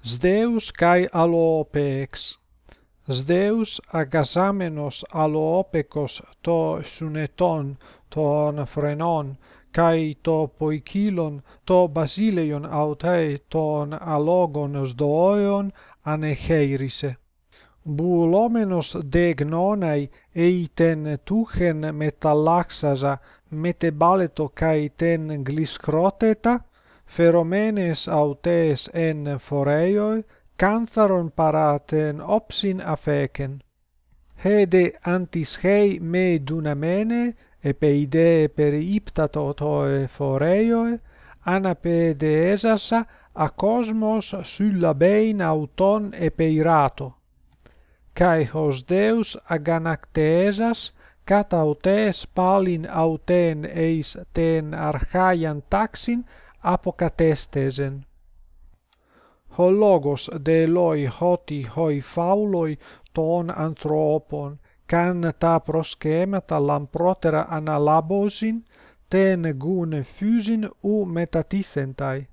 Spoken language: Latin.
Σδέους καί αλλοοπέξ. Σδέους αγκαζάμενος αλλοοπέκος το σουνετόν των φρενών, καί το ποικίλον το βασίλειον αουτέ των αλόγων σδόεων ανεχέιρισε. Μπουλόμενος δε γνώναι είτεν τούχεν μεταλλάξαζα μετεμπάλετο καί τεν γλυσκρότετα, feromenes autes en foreioi cantharon paraten opsin afeken. Hede antis hei me dunamene, epeide per iptatotoe foreioi, anape de esasa a cosmos syllabein auton epeirato. Cae hos deus aganacteesas, cat autes palin auten eis ten archaian taxin apokatestesen. Ho logos de loi hoti hoi fauloi ton anthropon, can ta proschemata lamprotera analabosin, ten gun fusin u metatiscentai.